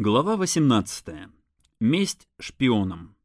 Глава 18. Месть шпионам.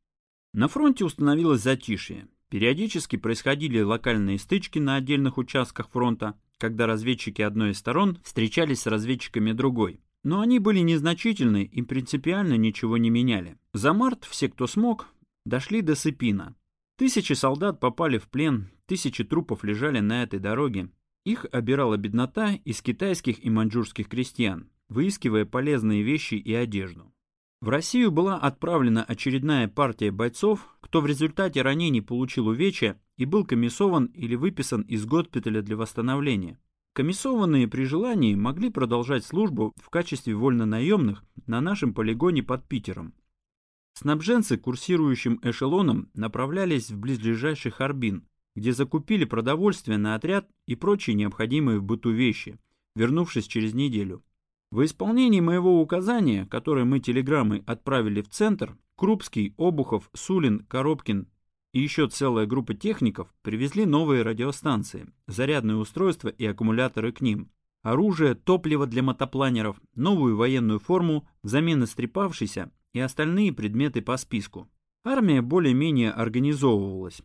На фронте установилось затишье. Периодически происходили локальные стычки на отдельных участках фронта, когда разведчики одной из сторон встречались с разведчиками другой. Но они были незначительны и принципиально ничего не меняли. За март все, кто смог, дошли до Сыпина. Тысячи солдат попали в плен, тысячи трупов лежали на этой дороге. Их обирала беднота из китайских и маньчжурских крестьян выискивая полезные вещи и одежду. В Россию была отправлена очередная партия бойцов, кто в результате ранений получил увечья и был комиссован или выписан из госпиталя для восстановления. Комиссованные при желании могли продолжать службу в качестве вольнонаемных на нашем полигоне под Питером. Снабженцы курсирующим эшелоном направлялись в близлежащий Харбин, где закупили продовольствие на отряд и прочие необходимые в быту вещи, вернувшись через неделю. В исполнении моего указания, которое мы телеграммой отправили в центр, Крупский, Обухов, Сулин, Коробкин и еще целая группа техников привезли новые радиостанции, зарядные устройства и аккумуляторы к ним, оружие, топливо для мотопланеров, новую военную форму, взамен истрепавшейся и остальные предметы по списку. Армия более-менее организовывалась.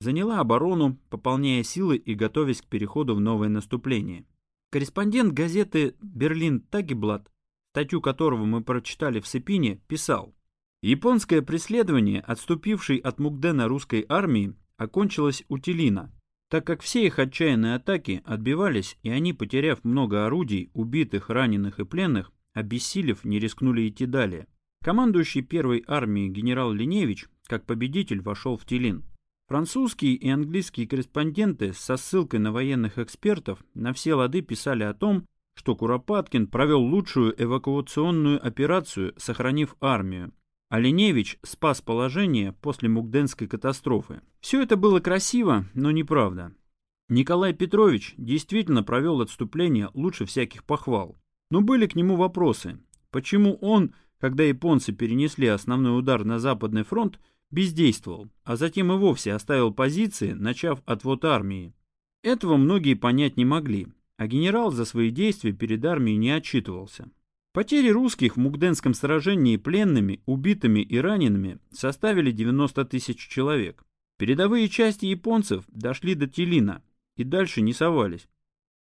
Заняла оборону, пополняя силы и готовясь к переходу в новое наступление. Корреспондент газеты «Берлин Тагеблат», статью которого мы прочитали в Сыпине, писал «Японское преследование, отступившей от Мугдена русской армии, окончилось у Телина, так как все их отчаянные атаки отбивались, и они, потеряв много орудий, убитых, раненых и пленных, обессилев, не рискнули идти далее. Командующий первой армией генерал Линевич, как победитель, вошел в Телин. Французские и английские корреспонденты со ссылкой на военных экспертов на все лады писали о том, что Куропаткин провел лучшую эвакуационную операцию, сохранив армию, а Леневич спас положение после Мугденской катастрофы. Все это было красиво, но неправда. Николай Петрович действительно провел отступление лучше всяких похвал. Но были к нему вопросы. Почему он, когда японцы перенесли основной удар на Западный фронт, бездействовал, а затем и вовсе оставил позиции, начав отвод армии. Этого многие понять не могли, а генерал за свои действия перед армией не отчитывался. Потери русских в Мугденском сражении пленными, убитыми и ранеными составили 90 тысяч человек. Передовые части японцев дошли до Телина и дальше не совались.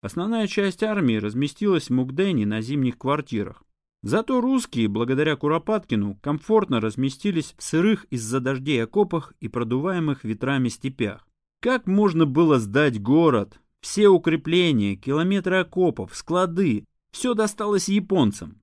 Основная часть армии разместилась в Мугдене на зимних квартирах. Зато русские, благодаря Куропаткину, комфортно разместились в сырых из-за дождей окопах и продуваемых ветрами степях. Как можно было сдать город? Все укрепления, километры окопов, склады – все досталось японцам.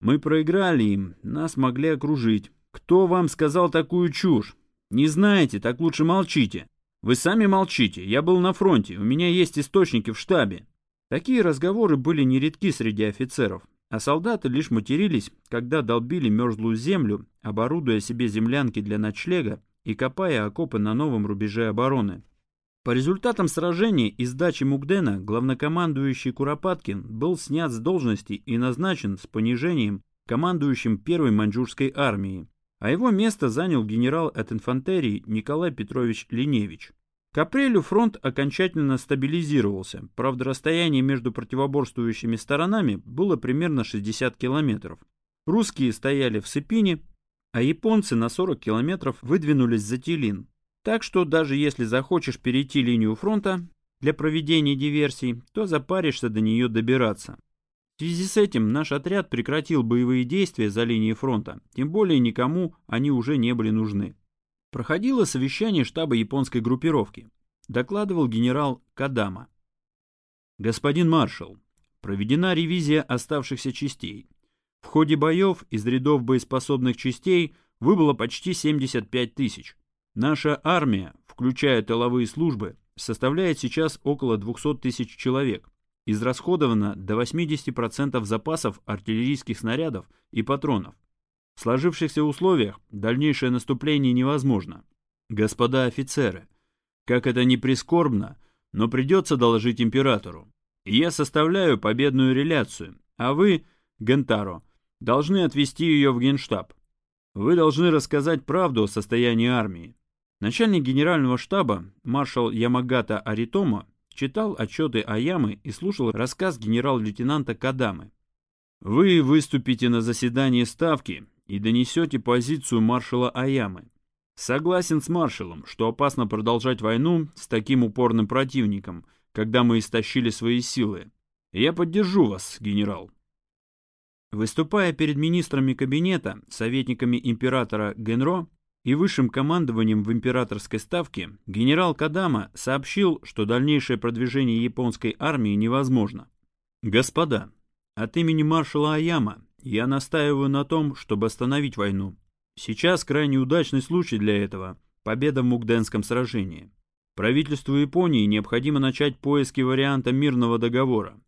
Мы проиграли им, нас могли окружить. Кто вам сказал такую чушь? Не знаете, так лучше молчите. Вы сами молчите, я был на фронте, у меня есть источники в штабе. Такие разговоры были нередки среди офицеров, а солдаты лишь матерились, когда долбили мерзлую землю, оборудуя себе землянки для ночлега и копая окопы на новом рубеже обороны. По результатам сражения и сдачи Мугдена главнокомандующий Куропаткин был снят с должности и назначен с понижением командующим первой маньчжурской армией, а его место занял генерал от инфантерии Николай Петрович Линевич. К апрелю фронт окончательно стабилизировался, правда расстояние между противоборствующими сторонами было примерно 60 километров. Русские стояли в Сыпине, а японцы на 40 километров выдвинулись за Телин. Так что даже если захочешь перейти линию фронта для проведения диверсий, то запаришься до нее добираться. В связи с этим наш отряд прекратил боевые действия за линией фронта, тем более никому они уже не были нужны. Проходило совещание штаба японской группировки. Докладывал генерал Кадама. Господин маршал, проведена ревизия оставшихся частей. В ходе боев из рядов боеспособных частей выбыло почти 75 тысяч. Наша армия, включая тыловые службы, составляет сейчас около 200 тысяч человек. Израсходовано до 80% запасов артиллерийских снарядов и патронов. В сложившихся условиях дальнейшее наступление невозможно. Господа офицеры, как это ни прискорбно, но придется доложить императору. Я составляю победную реляцию, а вы, Гентаро, должны отвести ее в генштаб. Вы должны рассказать правду о состоянии армии. Начальник генерального штаба, маршал Ямагата Аритома, читал отчеты Аямы и слушал рассказ генерал-лейтенанта Кадамы. Вы выступите на заседании Ставки и донесете позицию маршала Аямы. Согласен с маршалом, что опасно продолжать войну с таким упорным противником, когда мы истощили свои силы. Я поддержу вас, генерал. Выступая перед министрами кабинета, советниками императора Генро и высшим командованием в императорской ставке, генерал Кадама сообщил, что дальнейшее продвижение японской армии невозможно. Господа, от имени маршала Аяма я настаиваю на том, чтобы остановить войну. Сейчас крайне удачный случай для этого – победа в Мукденском сражении. Правительству Японии необходимо начать поиски варианта мирного договора.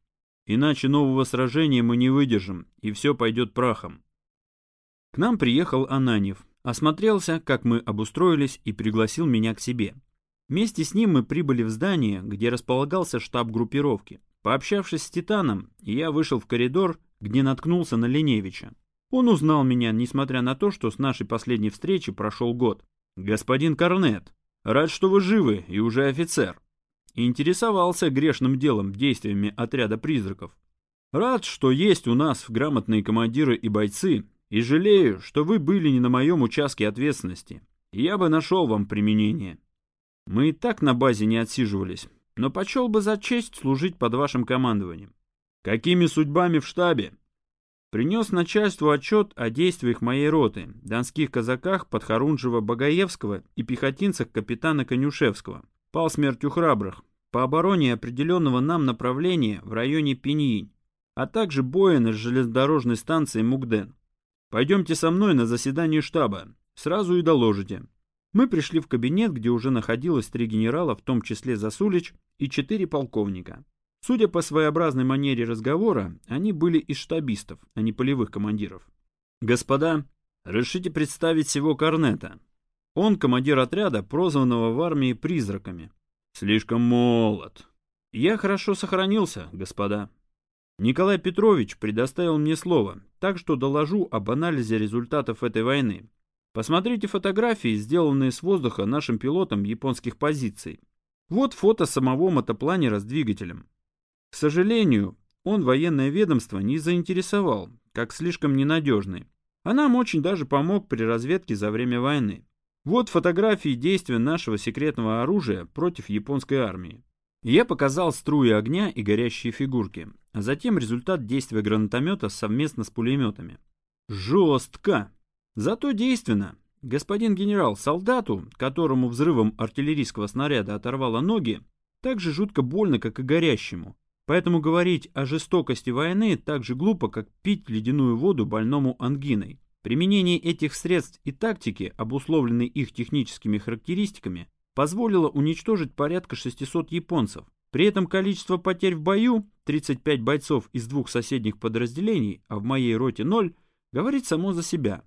Иначе нового сражения мы не выдержим, и все пойдет прахом. К нам приехал Ананев, осмотрелся, как мы обустроились, и пригласил меня к себе. Вместе с ним мы прибыли в здание, где располагался штаб группировки. Пообщавшись с Титаном, я вышел в коридор, где наткнулся на Леневича. Он узнал меня, несмотря на то, что с нашей последней встречи прошел год. «Господин Корнет, рад, что вы живы и уже офицер». Интересовался грешным делом, действиями отряда призраков. Рад, что есть у нас грамотные командиры и бойцы, и жалею, что вы были не на моем участке ответственности. Я бы нашел вам применение. Мы и так на базе не отсиживались, но почел бы за честь служить под вашим командованием. Какими судьбами в штабе? Принес начальству отчет о действиях моей роты, донских казаках Подхорунжева-Багаевского и пехотинцах капитана Конюшевского. Пал смертью храбрых, по обороне определенного нам направления в районе Пиньинь, а также боя на железнодорожной станции Мукден. Пойдемте со мной на заседание штаба, сразу и доложите. Мы пришли в кабинет, где уже находилось три генерала, в том числе Засулич и четыре полковника. Судя по своеобразной манере разговора, они были из штабистов, а не полевых командиров. «Господа, решите представить всего Корнета. Он командир отряда, прозванного в армии призраками. Слишком молод. Я хорошо сохранился, господа. Николай Петрович предоставил мне слово, так что доложу об анализе результатов этой войны. Посмотрите фотографии, сделанные с воздуха нашим пилотом японских позиций. Вот фото самого мотопланера с двигателем. К сожалению, он военное ведомство не заинтересовал, как слишком ненадежный, а нам очень даже помог при разведке за время войны. Вот фотографии действия нашего секретного оружия против японской армии. Я показал струи огня и горящие фигурки, а затем результат действия гранатомета совместно с пулеметами. Жестко! Зато действенно. Господин генерал, солдату, которому взрывом артиллерийского снаряда оторвало ноги, так же жутко больно, как и горящему. Поэтому говорить о жестокости войны так же глупо, как пить ледяную воду больному ангиной. Применение этих средств и тактики, обусловленной их техническими характеристиками, позволило уничтожить порядка 600 японцев. При этом количество потерь в бою, 35 бойцов из двух соседних подразделений, а в моей роте 0, говорит само за себя.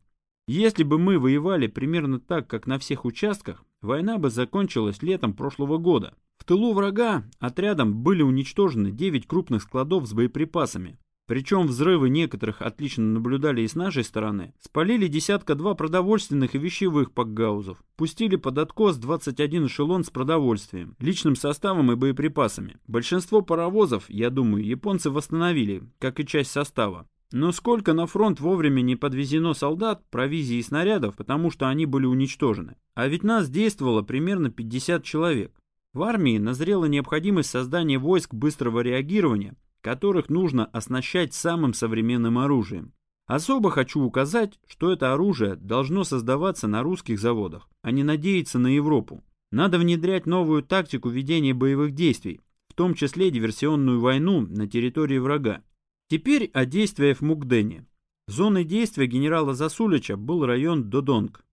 Если бы мы воевали примерно так, как на всех участках, война бы закончилась летом прошлого года. В тылу врага отрядом были уничтожены 9 крупных складов с боеприпасами. Причем взрывы некоторых отлично наблюдали и с нашей стороны. Спалили десятка-два продовольственных и вещевых пакгаузов. Пустили под откос 21 эшелон с продовольствием, личным составом и боеприпасами. Большинство паровозов, я думаю, японцы восстановили, как и часть состава. Но сколько на фронт вовремя не подвезено солдат, провизии и снарядов, потому что они были уничтожены. А ведь нас действовало примерно 50 человек. В армии назрела необходимость создания войск быстрого реагирования, которых нужно оснащать самым современным оружием. Особо хочу указать, что это оружие должно создаваться на русских заводах, а не надеяться на Европу. Надо внедрять новую тактику ведения боевых действий, в том числе диверсионную войну на территории врага. Теперь о действиях в Мукдене. Зоной действия генерала Засулича был район Додонг,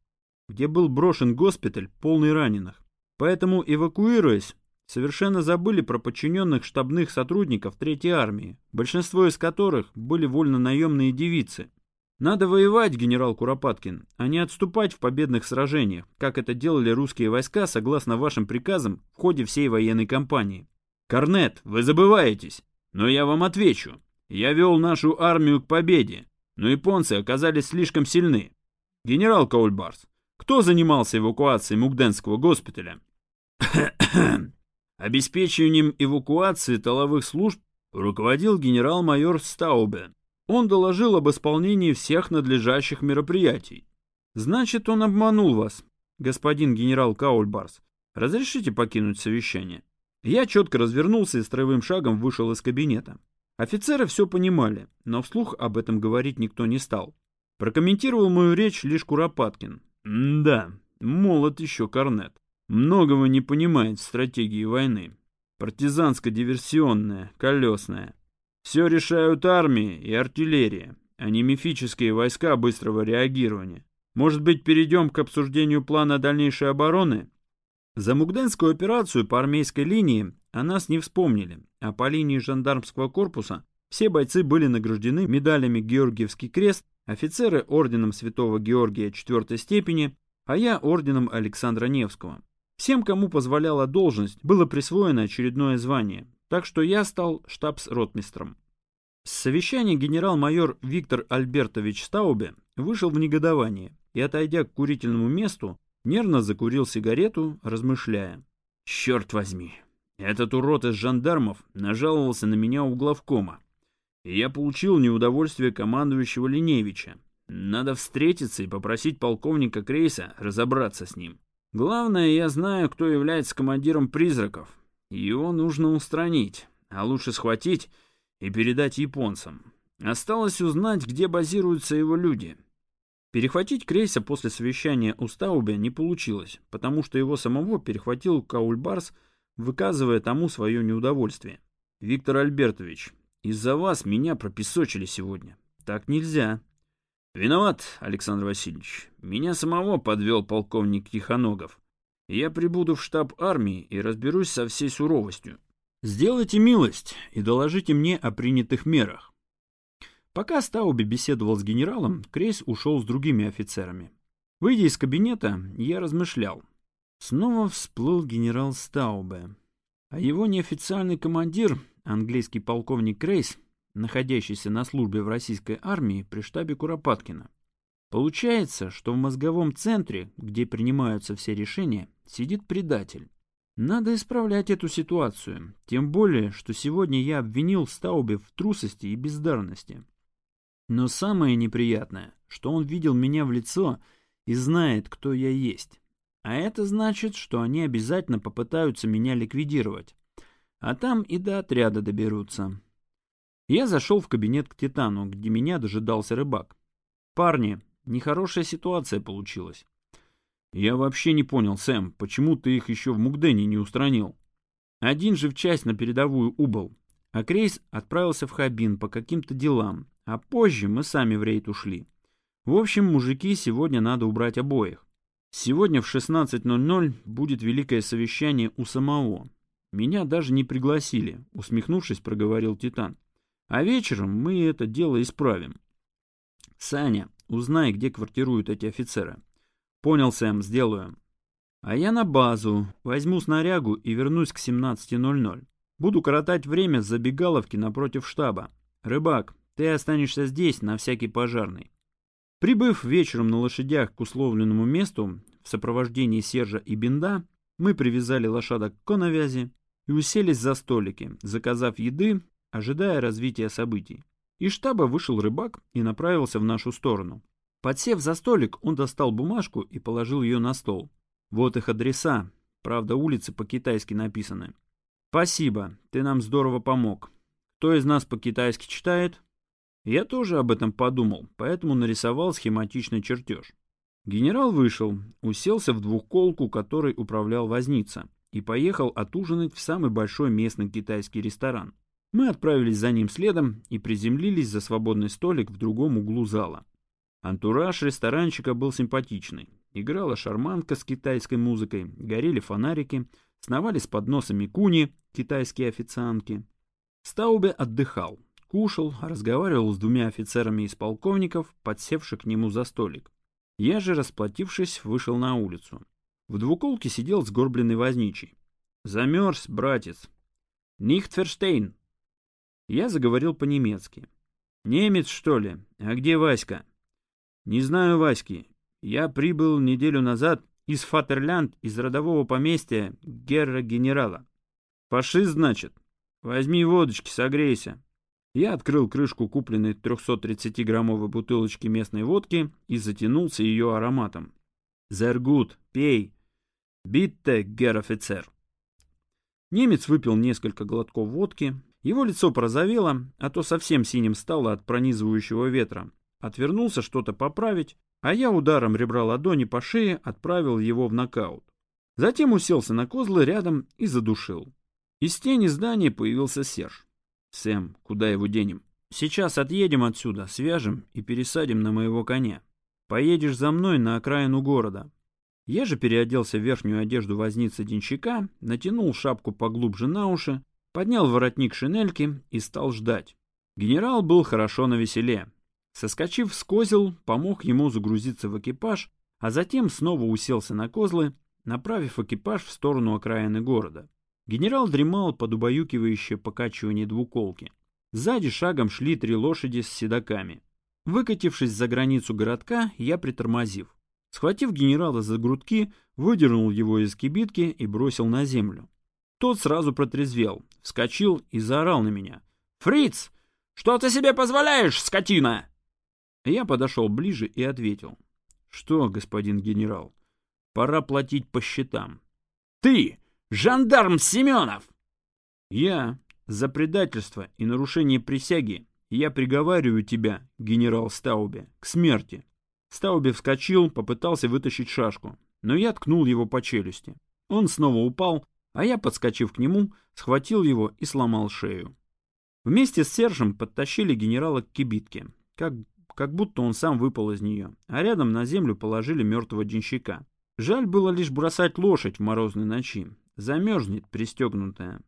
где был брошен госпиталь, полный раненых. Поэтому, эвакуируясь, совершенно забыли про подчиненных штабных сотрудников Третьей армии, большинство из которых были вольно-наемные девицы. Надо воевать, генерал Куропаткин, а не отступать в победных сражениях, как это делали русские войска согласно вашим приказам в ходе всей военной кампании. Корнет, вы забываетесь, но я вам отвечу. Я вел нашу армию к победе, но японцы оказались слишком сильны. Генерал Каульбарс, кто занимался эвакуацией Мукденского госпиталя? Обеспечением эвакуации тыловых служб руководил генерал-майор Стаубе. Он доложил об исполнении всех надлежащих мероприятий. Значит, он обманул вас, господин генерал Каульбарс. Разрешите покинуть совещание? Я четко развернулся и строевым шагом вышел из кабинета. Офицеры все понимали, но вслух об этом говорить никто не стал. Прокомментировал мою речь лишь Куропаткин. да, молод еще корнет. Многого не понимает в стратегии войны. Партизанско-диверсионная, колесная. Все решают армии и артиллерия, а не мифические войска быстрого реагирования. Может быть, перейдем к обсуждению плана дальнейшей обороны? За Мугденскую операцию по армейской линии о нас не вспомнили, а по линии жандармского корпуса все бойцы были награждены медалями Георгиевский крест, офицеры орденом Святого Георгия четвертой степени, а я орденом Александра Невского. Всем, кому позволяла должность, было присвоено очередное звание, так что я стал штабс-ротмистром. С совещания генерал-майор Виктор Альбертович Стаубе вышел в негодование и, отойдя к курительному месту, нервно закурил сигарету, размышляя. «Черт возьми, этот урод из жандармов нажаловался на меня у главкома, и я получил неудовольствие командующего Линевича. Надо встретиться и попросить полковника Крейса разобраться с ним. Главное, я знаю, кто является командиром призраков, его нужно устранить, а лучше схватить и передать японцам. Осталось узнать, где базируются его люди. Перехватить Крейса после совещания у Стаубе не получилось, потому что его самого перехватил Каульбарс, выказывая тому свое неудовольствие. «Виктор Альбертович, из-за вас меня пропесочили сегодня. Так нельзя». «Виноват, Александр Васильевич. Меня самого подвел полковник Тихоногов. Я прибуду в штаб армии и разберусь со всей суровостью. Сделайте милость и доложите мне о принятых мерах. Пока Стауби беседовал с генералом, Крейс ушел с другими офицерами. Выйдя из кабинета, я размышлял. Снова всплыл генерал Стаубе. А его неофициальный командир, английский полковник Крейс, находящийся на службе в российской армии при штабе Куропаткина. Получается, что в мозговом центре, где принимаются все решения, сидит предатель. Надо исправлять эту ситуацию, тем более, что сегодня я обвинил Стаубе в трусости и бездарности. Но самое неприятное, что он видел меня в лицо и знает, кто я есть. А это значит, что они обязательно попытаются меня ликвидировать. А там и до отряда доберутся. Я зашел в кабинет к Титану, где меня дожидался рыбак. «Парни, нехорошая ситуация получилась. Я вообще не понял, Сэм, почему ты их еще в Мукдене не устранил? Один же в часть на передовую убыл, а Крейс отправился в Хабин по каким-то делам, а позже мы сами в рейд ушли. В общем, мужики, сегодня надо убрать обоих. Сегодня в 16.00 будет великое совещание у самого. Меня даже не пригласили, усмехнувшись, проговорил Титан. А вечером мы это дело исправим. Саня, узнай, где квартируют эти офицеры. Понял, Сэм, сделаю. А я на базу, возьму снарягу и вернусь к 17.00. Буду коротать время с забегаловки напротив штаба. Рыбак, ты останешься здесь на всякий пожарный. Прибыв вечером на лошадях к условленному месту, в сопровождении Сержа и Бинда, мы привязали лошадок к коновязи и уселись за столики, заказав еды, ожидая развития событий. Из штаба вышел рыбак и направился в нашу сторону. Подсев за столик, он достал бумажку и положил ее на стол. Вот их адреса. Правда, улицы по-китайски написаны. Спасибо, ты нам здорово помог. Кто из нас по-китайски читает? Я тоже об этом подумал, поэтому нарисовал схематичный чертеж. Генерал вышел, уселся в двухколку, которой управлял возница, и поехал отужинать в самый большой местный китайский ресторан. Мы отправились за ним следом и приземлились за свободный столик в другом углу зала. Антураж ресторанчика был симпатичный. Играла шарманка с китайской музыкой, горели фонарики, сновали с подносами куни, китайские официантки. Стаубе отдыхал, кушал, разговаривал с двумя офицерами из полковников, подсевших к нему за столик. Я же, расплатившись, вышел на улицу. В двуколке сидел сгорбленный возничий. «Замерз, братец!» «Нихтферштейн!» Я заговорил по-немецки. «Немец, что ли? А где Васька?» «Не знаю Васьки. Я прибыл неделю назад из Фатерлянд, из родового поместья Герра-генерала. Фашист, значит? Возьми водочки, согрейся. Я открыл крышку купленной 330-граммовой бутылочки местной водки и затянулся ее ароматом. «Зергут, пей! Битте, гер-офицер!» Немец выпил несколько глотков водки, его лицо порозовело, а то совсем синим стало от пронизывающего ветра. Отвернулся что-то поправить, а я ударом ребра ладони по шее отправил его в нокаут. Затем уселся на козлы рядом и задушил. Из тени здания появился Серж. «Сэм, куда его денем?» «Сейчас отъедем отсюда, свяжем и пересадим на моего коня. Поедешь за мной на окраину города». Я же переоделся в верхнюю одежду возницы денщика, натянул шапку поглубже на уши, поднял воротник шинельки и стал ждать. Генерал был хорошо навеселе. Соскочив с козел, помог ему загрузиться в экипаж, а затем снова уселся на козлы, направив экипаж в сторону окраины города. Генерал дремал под убаюкивающее покачивание двуколки. Сзади шагом шли три лошади с седаками. Выкатившись за границу городка, я притормозив. Схватив генерала за грудки, выдернул его из кибитки и бросил на землю. Тот сразу протрезвел, вскочил и заорал на меня. «Фриц, что ты себе позволяешь, скотина?» Я подошел ближе и ответил. «Что, господин генерал, пора платить по счетам». «Ты, жандарм Семенов!» «Я, за предательство и нарушение присяги, я приговариваю тебя, генерал Стаубе, к смерти». Стаубе вскочил, попытался вытащить шашку, но я ткнул его по челюсти. Он снова упал, а я, подскочив к нему, схватил его и сломал шею. Вместе с Сержем подтащили генерала к кибитке, как, как будто он сам выпал из нее, а рядом на землю положили мертвого денщика. Жаль было лишь бросать лошадь в морозной ночи, замерзнет пристегнутая.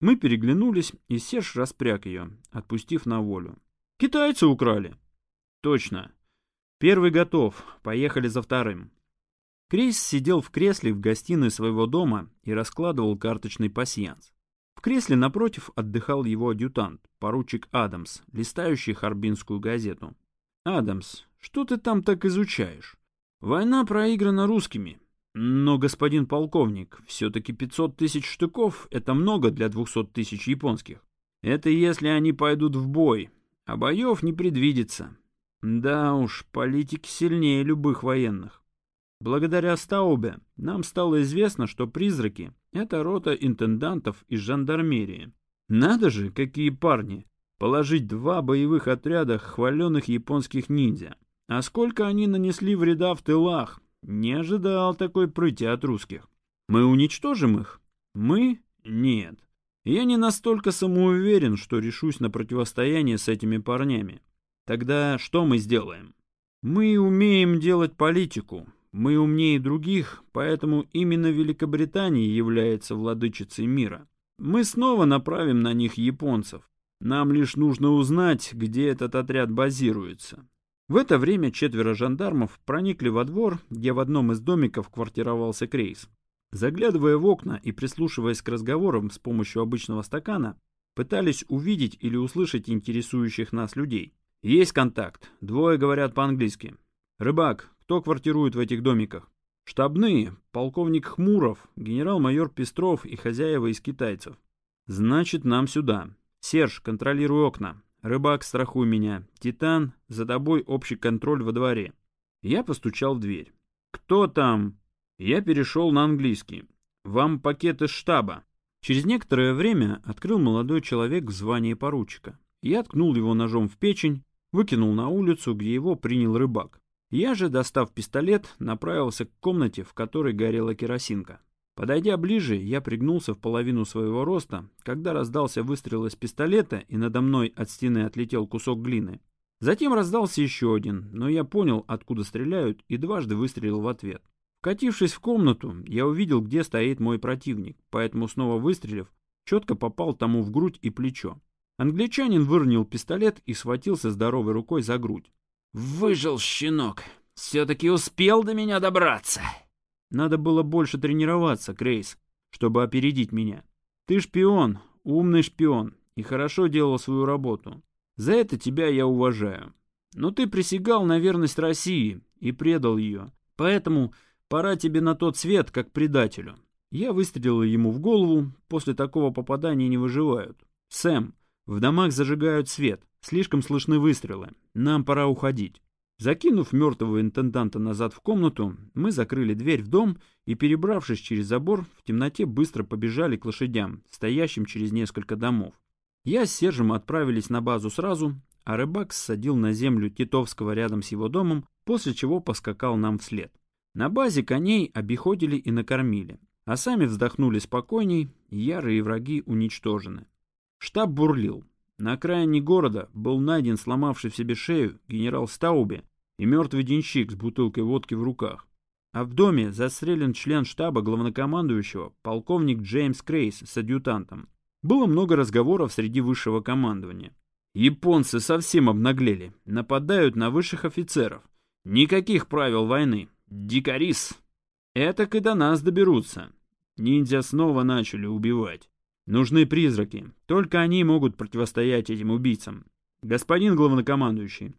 Мы переглянулись, и Серж распряг ее, отпустив на волю. «Китайцы украли!» «Точно. Первый готов, поехали за вторым». Крейс сидел в кресле в гостиной своего дома и раскладывал карточный пасьянс. В кресле напротив отдыхал его адъютант, поручик Адамс, листающий Харбинскую газету. «Адамс, что ты там так изучаешь? Война проиграна русскими. Но, господин полковник, все-таки 500 тысяч штыков — это много для 200 тысяч японских. Это если они пойдут в бой, а боев не предвидится. Да уж, политики сильнее любых военных. Благодаря Стаубе нам стало известно, что призраки — это рота интендантов из жандармерии. Надо же, какие парни! Положить два боевых отряда хваленных японских ниндзя. А сколько они нанесли вреда в тылах? Не ожидал такой прыти от русских. Мы уничтожим их? Мы? Нет. Я не настолько самоуверен, что решусь на противостояние с этими парнями. Тогда что мы сделаем? Мы умеем делать политику, мы умнее других, поэтому именно Великобритания является владычицей мира. Мы снова направим на них японцев. Нам лишь нужно узнать, где этот отряд базируется. В это время четверо жандармов проникли во двор, где в одном из домиков квартировался Крейс. Заглядывая в окна и прислушиваясь к разговорам с помощью обычного стакана, пытались увидеть или услышать интересующих нас людей. Есть контакт. Двое говорят по-английски. «Рыбак, кто квартирует в этих домиках? Штабные, полковник Хмуров, генерал-майор Пестров и хозяева из китайцев. Значит, нам сюда. Серж, контролируй окна. Рыбак, страхуй меня. Титан, за тобой общий контроль во дворе. Я постучал в дверь. Кто там? Я перешел на английский. Вам пакет из штаба. Через некоторое время открыл молодой человек в звании поручика. Я ткнул его ножом в печень, выкинул на улицу, где его принял рыбак. Я же, достав пистолет, направился к комнате, в которой горела керосинка. Подойдя ближе, я пригнулся в половину своего роста, когда раздался выстрел из пистолета, и надо мной от стены отлетел кусок глины. Затем раздался еще один, но я понял, откуда стреляют, и дважды выстрелил в ответ. Вкатившись в комнату, я увидел, где стоит мой противник, поэтому снова выстрелив, четко попал тому в грудь и плечо. Англичанин выронил пистолет и схватился здоровой рукой за грудь. Выжил щенок. Все-таки успел до меня добраться. Надо было больше тренироваться, Крейс, чтобы опередить меня. Ты шпион, умный шпион, и хорошо делал свою работу. За это тебя я уважаю. Но ты присягал на верность России и предал ее. Поэтому пора тебе на тот свет, как предателю. Я выстрелил ему в голову, после такого попадания не выживают. Сэм, В домах зажигают свет. Слишком слышны выстрелы. Нам пора уходить. Закинув мертвого интенданта назад в комнату, мы закрыли дверь в дом и, перебравшись через забор, в темноте быстро побежали к лошадям, стоящим через несколько домов. Я с Сержем отправились на базу сразу, а рыбак ссадил на землю Титовского рядом с его домом, после чего поскакал нам вслед. На базе коней обиходили и накормили, а сами вздохнули спокойней, ярые враги уничтожены. Штаб бурлил. На окраине города был найден сломавший в себе шею генерал Стауби и мертвый денщик с бутылкой водки в руках. А в доме застрелен член штаба главнокомандующего, полковник Джеймс Крейс с адъютантом. Было много разговоров среди высшего командования. Японцы совсем обнаглели, нападают на высших офицеров. Никаких правил войны. Дикарис. Этак и до нас доберутся. Ниндзя снова начали убивать. Нужны призраки. Только они могут противостоять этим убийцам. Господин главнокомандующий,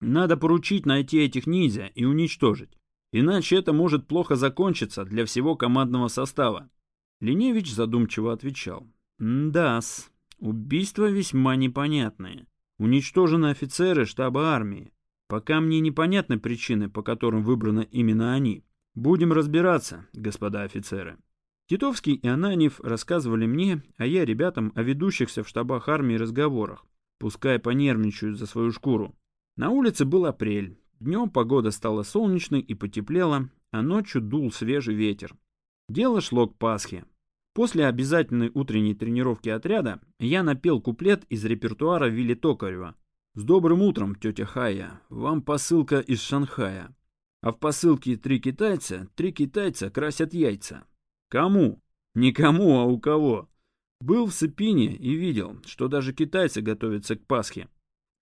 надо поручить найти этих ниндзя и уничтожить. Иначе это может плохо закончиться для всего командного состава. Леневич задумчиво отвечал. Да-с, убийства весьма непонятные. Уничтожены офицеры штаба армии. Пока мне непонятны причины, по которым выбраны именно они. Будем разбираться, господа офицеры. Титовский и Ананьев рассказывали мне, а я ребятам о ведущихся в штабах армии разговорах. Пускай понервничают за свою шкуру. На улице был апрель. Днем погода стала солнечной и потеплела, а ночью дул свежий ветер. Дело шло к Пасхе. После обязательной утренней тренировки отряда я напел куплет из репертуара Вилли Токарева. «С добрым утром, тетя Хая, вам посылка из Шанхая. А в посылке три китайца, три китайца красят яйца. Кому? Никому, а у кого?» Был в Сыпине и видел, что даже китайцы готовятся к Пасхе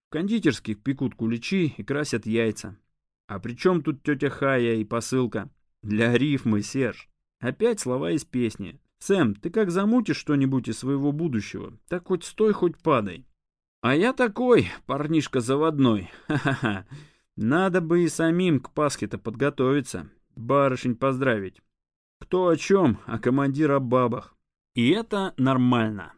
кондитерских пекут куличи и красят яйца. А при чем тут тетя Хая и посылка? Для рифмы, Серж. Опять слова из песни. Сэм, ты как замутишь что-нибудь из своего будущего, так хоть стой, хоть падай. А я такой, парнишка заводной. Ха-ха-ха. Надо бы и самим к Пасхе-то подготовиться. Барышень поздравить. Кто о чем, а командир о бабах. И это нормально.